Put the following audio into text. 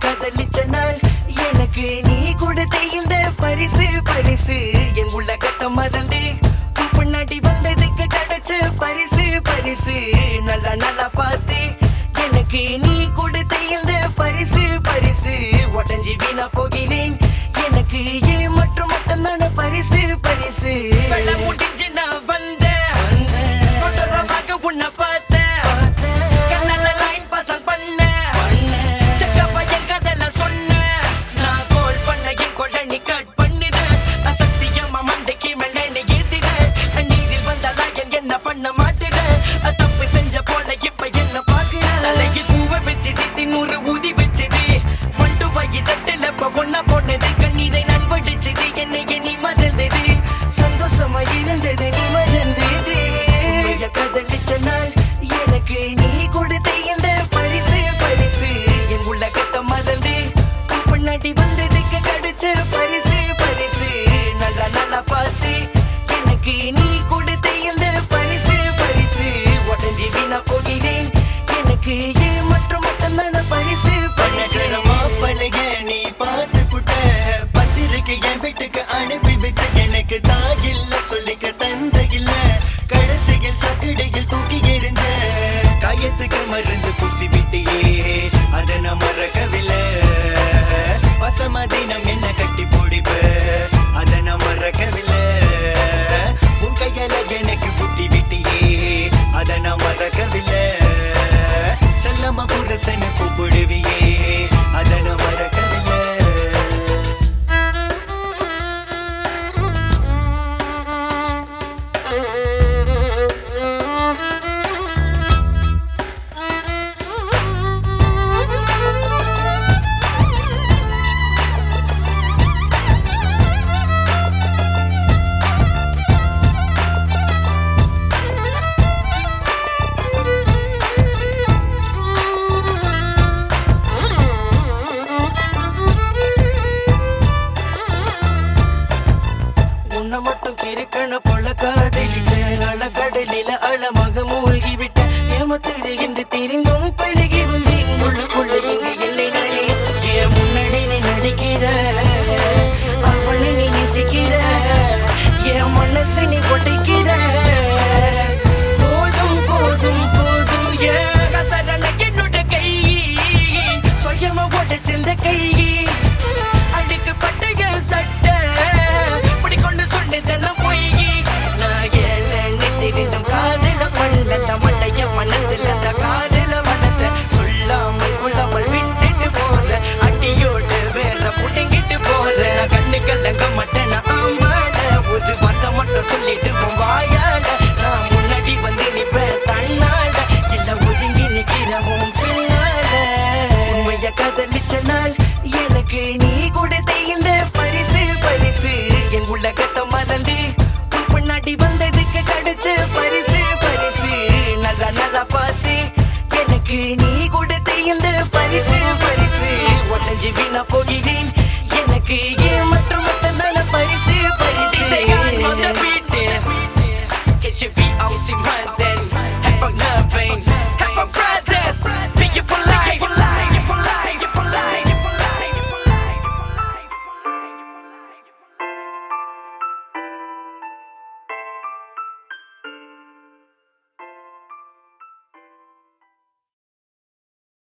காதலிச்ச நாள் எனக்கு நீ கொடுத்த இந்த பரிசு பரிசு. என் உலகத்தை மறந்து பின்னாடி வந்ததுக்கு கிடைச்ச பரிசு பரிசு. நல்லா நல்லா பார்த்து எனக்கு நீ கொடுத்த இந்த பரிசு பரிசு. உடஞ்சி வீணா போகிறேன். எனக்கு ஏன் மற்றும் மட்டும்தான பரிசு பரிசு. வெள்ள முடிஞ்சு நான் வந்தேன். கொடூரமாக உன்னை பார்த்தேன் உலகத்தை மறந்து. உன் பின்னாடி வந்ததுக்கு கிடைச்ச பரிசு பரிசு. நல்லா நல்லா பார்த்து. எனக்கு நீ கொடுத்த இந்த பரிசு பரிசு. உடஞ்சி வீணா போகிறேன். எனக்கு ஏன் மற்றும் மட்டும்தான பரிசு பரிசு. பழக நீ பார்த்து புட்ட பத்திரிக்கை என் வீட்டுக்கு அனுப்பி வச்ச எனக்கு தாயில்ல சொல்லிக்க தந்த இல்ல கடைசியில் சக்கடையில் தூக்கி எறிஞ்ச காயத்துக்கு மருந்து பூசி விட்டியே. மட்டும் கிறுக்கண போல காதலிச்ச அழகடலில அழமாக மூழ்கிவிட்ட ஏமத்துது என்று தெரிந்தும் பழகி வந்தேன் உள்ளுக்குள்ள இங்கு இல்லை நானே. என் முன்னாடி நீ நடிக்கிற அவனை நீ நெசிக்கிற என் மனசு நீ கொடைக்கிற போதும் போதும் போதும் கை. ஏழன்னு தெரிஞ்சும் காதல பண்ணத மண்டைய மனசுல உடஞ்சி வீணா போகிறேன் எனக்கு